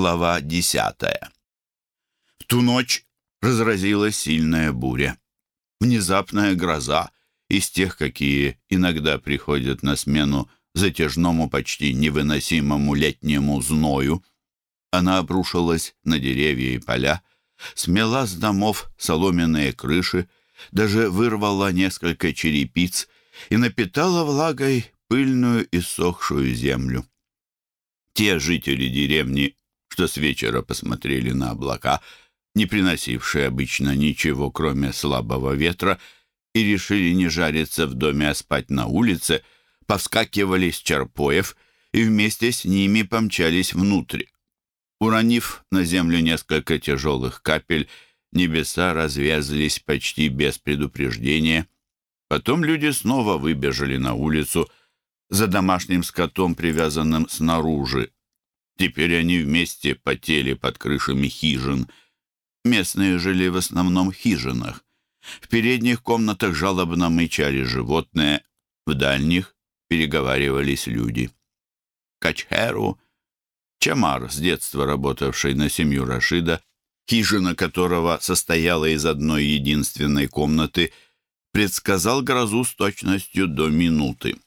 Глава десятая. В ту ночь разразилась сильная буря. Внезапная гроза из тех, какие иногда приходят на смену затяжному, почти невыносимому летнему зною. Она обрушилась на деревья и поля, смела с домов соломенные крыши, даже вырвала несколько черепиц и напитала влагой пыльную и сохшую землю. Те жители деревни, что с вечера посмотрели на облака, не приносившие обычно ничего, кроме слабого ветра, и решили не жариться в доме, а спать на улице, повскакивали с черпоев и вместе с ними помчались внутрь. Уронив на землю несколько тяжелых капель, небеса развязались почти без предупреждения. Потом люди снова выбежали на улицу за домашним скотом, привязанным снаружи. Теперь они вместе потели под крышами хижин. Местные жили в основном в хижинах. В передних комнатах жалобно мычали животные, в дальних переговаривались люди. Качхеру, Чамар, с детства работавший на семью Рашида, хижина которого состояла из одной единственной комнаты, предсказал грозу с точностью до минуты.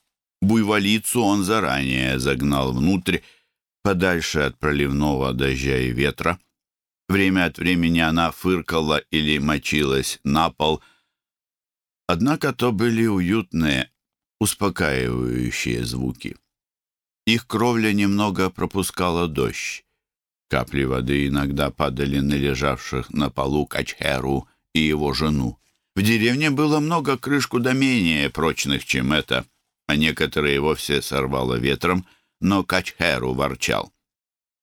Буйволицу он заранее загнал внутрь, подальше от проливного дождя и ветра. Время от времени она фыркала или мочилась на пол. Однако то были уютные, успокаивающие звуки. Их кровля немного пропускала дождь. Капли воды иногда падали на лежавших на полу Качхеру и его жену. В деревне было много крыш куда менее прочных, чем это, а некоторые вовсе сорвало ветром — но Качхеру ворчал.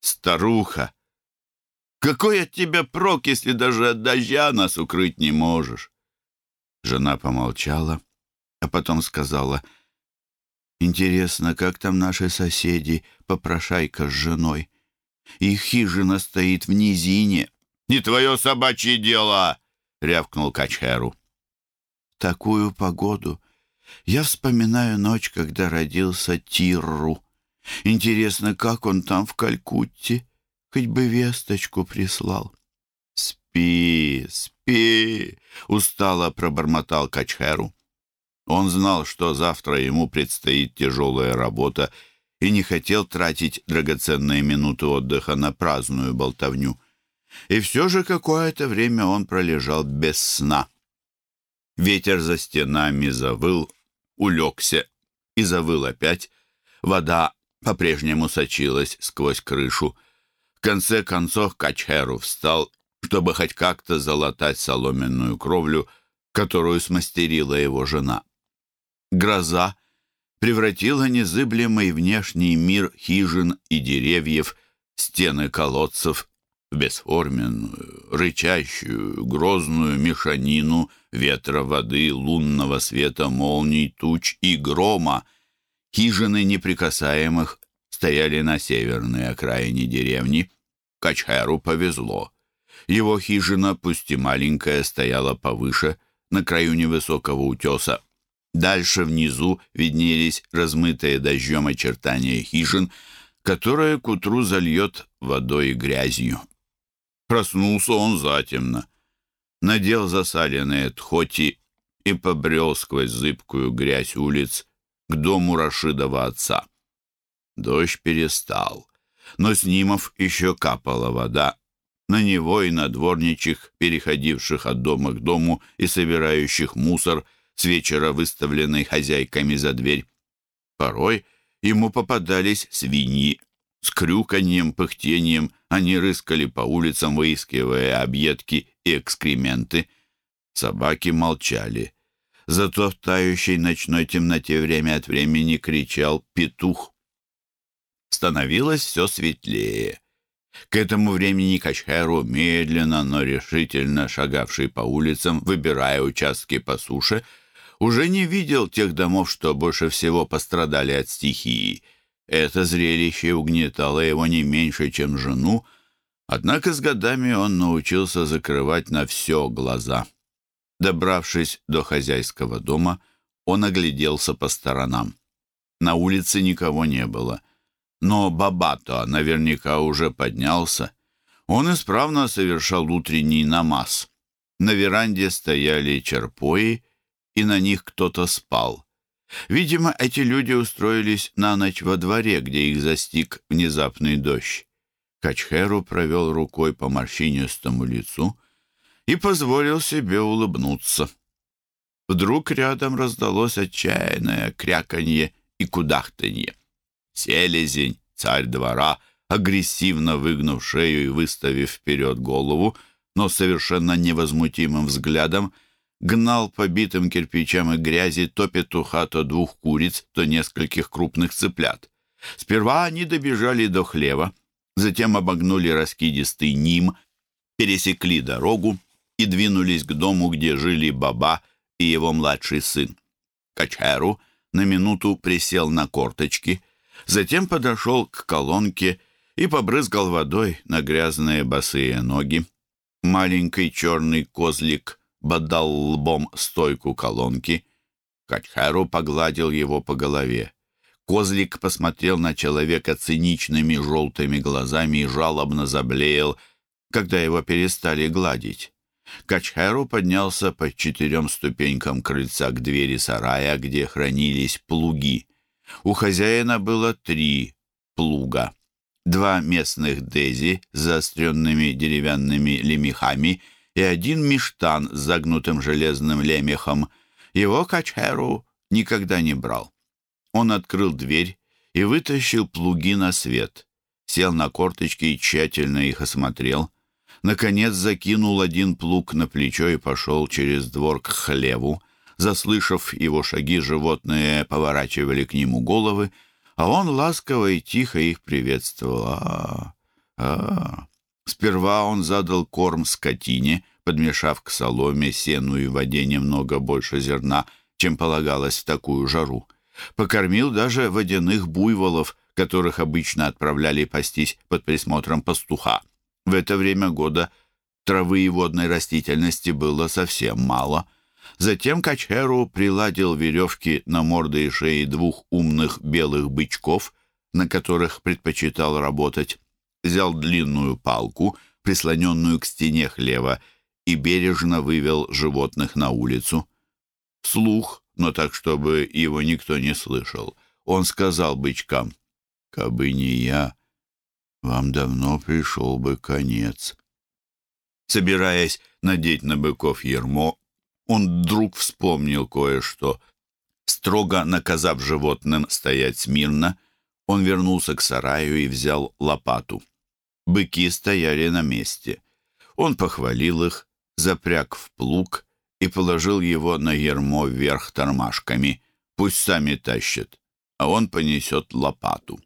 «Старуха! Какой от тебя прок, если даже от дождя нас укрыть не можешь?» Жена помолчала, а потом сказала, «Интересно, как там наши соседи, попрошайка с женой? Их хижина стоит в низине». «Не твое собачье дело!» — рявкнул Качхеру. «Такую погоду я вспоминаю ночь, когда родился Тирру», Интересно, как он там в Калькутте? Хоть бы весточку прислал. «Спи, спи!» — устало пробормотал Качхеру. Он знал, что завтра ему предстоит тяжелая работа, и не хотел тратить драгоценные минуты отдыха на праздную болтовню. И все же какое-то время он пролежал без сна. Ветер за стенами завыл, улегся и завыл опять. Вода по-прежнему сочилась сквозь крышу. В конце концов Качхеру встал, чтобы хоть как-то залатать соломенную кровлю, которую смастерила его жена. Гроза превратила незыблемый внешний мир хижин и деревьев, стены колодцев, в бесформенную, рычащую, грозную мешанину ветра, воды, лунного света, молний, туч и грома — Хижины неприкасаемых стояли на северной окраине деревни. Качхеру повезло. Его хижина, пусть и маленькая, стояла повыше, на краю невысокого утеса. Дальше внизу виднелись размытые дождем очертания хижин, которые к утру зальет водой и грязью. Проснулся он затемно, надел засаленные тхоти и побрел сквозь зыбкую грязь улиц, к дому Рашидова отца. Дождь перестал, но с Нимов еще капала вода на него и на дворничих, переходивших от дома к дому и собирающих мусор, с вечера выставленный хозяйками за дверь. Порой ему попадались свиньи. С крюканьем, пыхтением они рыскали по улицам, выискивая объедки и экскременты. Собаки молчали. Зато в тающей ночной темноте время от времени кричал петух. Становилось все светлее. К этому времени Качхеру, медленно, но решительно шагавший по улицам, выбирая участки по суше, уже не видел тех домов, что больше всего пострадали от стихии. Это зрелище угнетало его не меньше, чем жену, однако с годами он научился закрывать на все глаза. Добравшись до хозяйского дома, он огляделся по сторонам. На улице никого не было. но Бабато наверняка уже поднялся. Он исправно совершал утренний намаз. На веранде стояли черпои, и на них кто-то спал. Видимо, эти люди устроились на ночь во дворе, где их застиг внезапный дождь. Качхеру провел рукой по морщинистому лицу и позволил себе улыбнуться. Вдруг рядом раздалось отчаянное кряканье и кудахтанье. Селезень, царь двора, агрессивно выгнув шею и выставив вперед голову, но совершенно невозмутимым взглядом, гнал по битым кирпичам и грязи то петуха, то двух куриц, то нескольких крупных цыплят. Сперва они добежали до хлева, затем обогнули раскидистый ним, пересекли дорогу и двинулись к дому, где жили Баба и его младший сын. Качеру на минуту присел на корточки, затем подошел к колонке и побрызгал водой на грязные босые ноги. Маленький черный козлик бодал лбом стойку колонки. Качхару погладил его по голове. Козлик посмотрел на человека циничными желтыми глазами и жалобно заблеял, когда его перестали гладить. Качхару поднялся по четырем ступенькам крыльца к двери сарая, где хранились плуги. У хозяина было три плуга. Два местных дези с заостренными деревянными лемехами и один миштан с загнутым железным лемехом. Его Качхеру никогда не брал. Он открыл дверь и вытащил плуги на свет, сел на корточки и тщательно их осмотрел. Наконец закинул один плуг на плечо и пошел через двор к хлеву. Заслышав его шаги, животные поворачивали к нему головы, а он ласково и тихо их приветствовал. а а, -а. Сперва он задал корм скотине, подмешав к соломе, сену и воде немного больше зерна, чем полагалось в такую жару. Покормил даже водяных буйволов, которых обычно отправляли пастись под присмотром пастуха. В это время года травы и водной растительности было совсем мало. Затем Качеру приладил веревки на морды и шеи двух умных белых бычков, на которых предпочитал работать. Взял длинную палку, прислоненную к стене хлева, и бережно вывел животных на улицу. Слух но так, чтобы его никто не слышал. Он сказал бычкам, «Кабы не я, вам давно пришел бы конец». Собираясь надеть на быков ермо, он вдруг вспомнил кое-что. Строго наказав животным стоять смирно, он вернулся к сараю и взял лопату. Быки стояли на месте. Он похвалил их, запряг в плуг и положил его на ермо вверх тормашками. Пусть сами тащат, а он понесет лопату.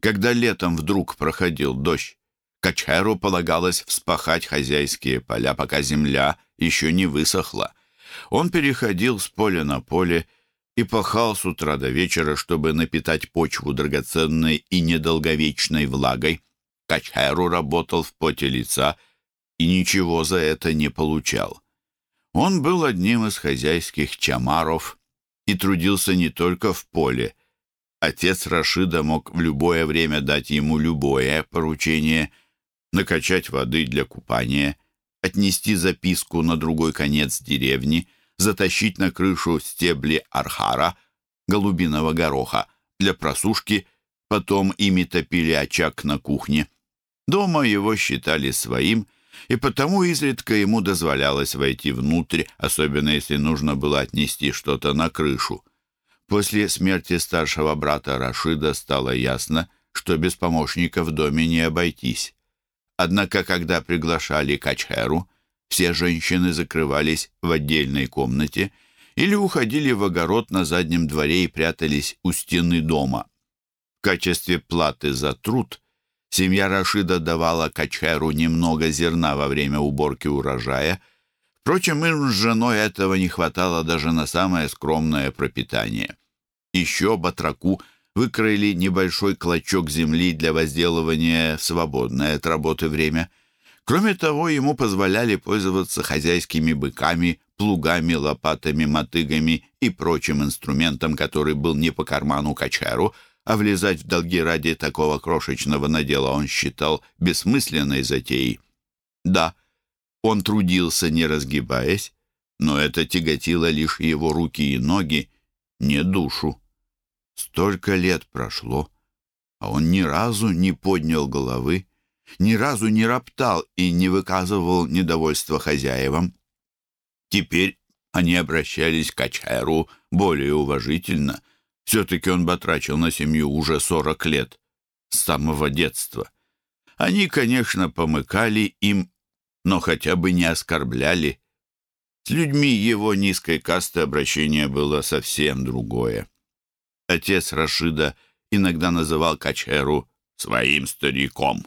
Когда летом вдруг проходил дождь, Качеру полагалось вспахать хозяйские поля, пока земля еще не высохла. Он переходил с поля на поле и пахал с утра до вечера, чтобы напитать почву драгоценной и недолговечной влагой. Качеру работал в поте лица и ничего за это не получал. Он был одним из хозяйских чамаров и трудился не только в поле. Отец Рашида мог в любое время дать ему любое поручение — накачать воды для купания, отнести записку на другой конец деревни, затащить на крышу стебли архара, голубиного гороха, для просушки, потом ими топили очаг на кухне. Дома его считали своим — и потому изредка ему дозволялось войти внутрь, особенно если нужно было отнести что-то на крышу. После смерти старшего брата Рашида стало ясно, что без помощника в доме не обойтись. Однако, когда приглашали Качхеру, все женщины закрывались в отдельной комнате или уходили в огород на заднем дворе и прятались у стены дома. В качестве платы за труд – Семья Рашида давала Качеру немного зерна во время уборки урожая. Впрочем, им с женой этого не хватало даже на самое скромное пропитание. Еще батраку выкроили небольшой клочок земли для возделывания в свободное от работы время. Кроме того, ему позволяли пользоваться хозяйскими быками, плугами, лопатами, мотыгами и прочим инструментом, который был не по карману Качеру, а влезать в долги ради такого крошечного надела он считал бессмысленной затеей. Да, он трудился, не разгибаясь, но это тяготило лишь его руки и ноги, не душу. Столько лет прошло, а он ни разу не поднял головы, ни разу не роптал и не выказывал недовольства хозяевам. Теперь они обращались к Ачайру более уважительно. Все-таки он батрачил на семью уже сорок лет, с самого детства. Они, конечно, помыкали им, но хотя бы не оскорбляли. С людьми его низкой касты обращение было совсем другое. Отец Рашида иногда называл Качеру своим стариком,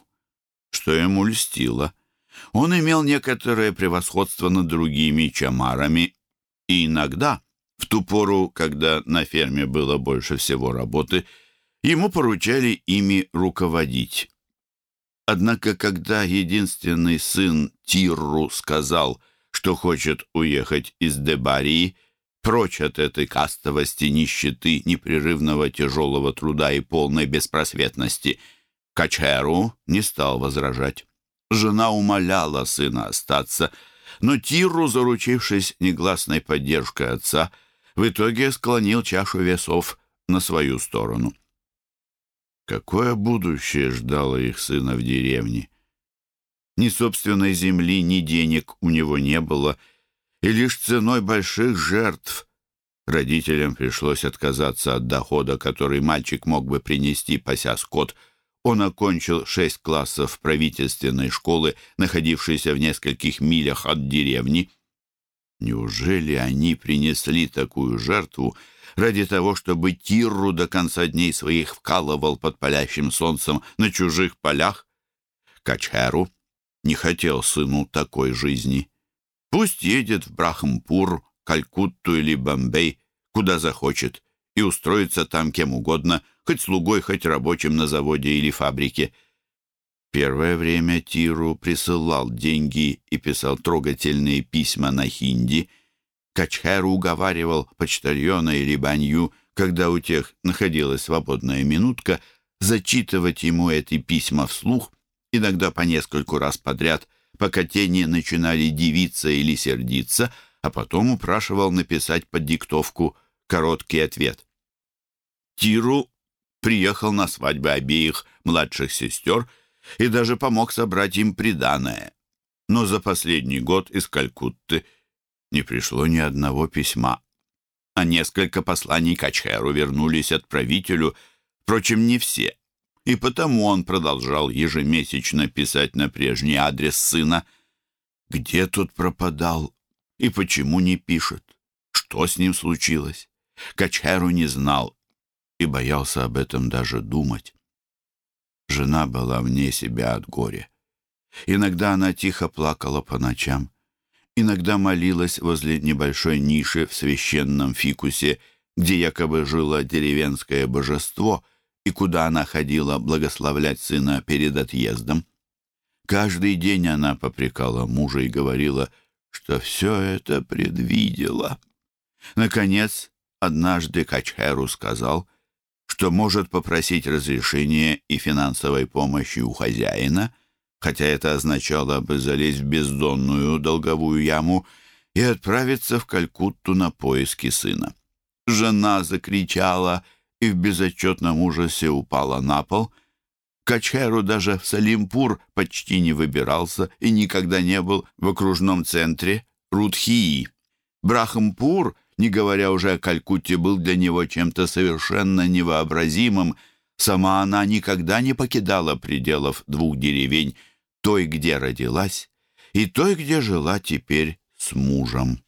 что ему льстило. Он имел некоторое превосходство над другими чамарами, и иногда, в ту пору, когда на ферме было больше всего работы, ему поручали ими руководить. Однако, когда единственный сын Тирру сказал — что хочет уехать из Дебарии, прочь от этой кастовости, нищеты, непрерывного тяжелого труда и полной беспросветности. Качеру не стал возражать. Жена умоляла сына остаться, но Тиру, заручившись негласной поддержкой отца, в итоге склонил чашу весов на свою сторону. Какое будущее ждало их сына в деревне? Ни собственной земли, ни денег у него не было, и лишь ценой больших жертв родителям пришлось отказаться от дохода, который мальчик мог бы принести, пася скот. Он окончил шесть классов правительственной школы, находившейся в нескольких милях от деревни. Неужели они принесли такую жертву ради того, чтобы Тирру до конца дней своих вкалывал под палящим солнцем на чужих полях? Качеру не хотел сыну такой жизни. Пусть едет в Брахампур, Калькутту или Бомбей, куда захочет, и устроится там кем угодно, хоть слугой, хоть рабочим на заводе или фабрике. Первое время Тиру присылал деньги и писал трогательные письма на хинди. Качхеру уговаривал почтальона или банью, когда у тех находилась свободная минутка, зачитывать ему эти письма вслух — иногда по нескольку раз подряд, пока те не начинали дивиться или сердиться, а потом упрашивал написать под диктовку короткий ответ. Тиру приехал на свадьбы обеих младших сестер и даже помог собрать им приданое. Но за последний год из Калькутты не пришло ни одного письма, а несколько посланий Качхеру вернулись отправителю, впрочем, не все и потому он продолжал ежемесячно писать на прежний адрес сына. Где тот пропадал и почему не пишет? Что с ним случилось? Качеру не знал и боялся об этом даже думать. Жена была вне себя от горя. Иногда она тихо плакала по ночам, иногда молилась возле небольшой ниши в священном фикусе, где якобы жило деревенское божество — и куда она ходила благословлять сына перед отъездом. Каждый день она попрекала мужа и говорила, что все это предвидела. Наконец, однажды Качхеру сказал, что может попросить разрешения и финансовой помощи у хозяина, хотя это означало бы залезть в бездонную долговую яму и отправиться в Калькутту на поиски сына. Жена закричала — и в безотчетном ужасе упала на пол. Качеру даже в Салимпур почти не выбирался и никогда не был в окружном центре Рудхии. Брахампур, не говоря уже о Калькутте, был для него чем-то совершенно невообразимым. Сама она никогда не покидала пределов двух деревень, той, где родилась, и той, где жила теперь с мужем.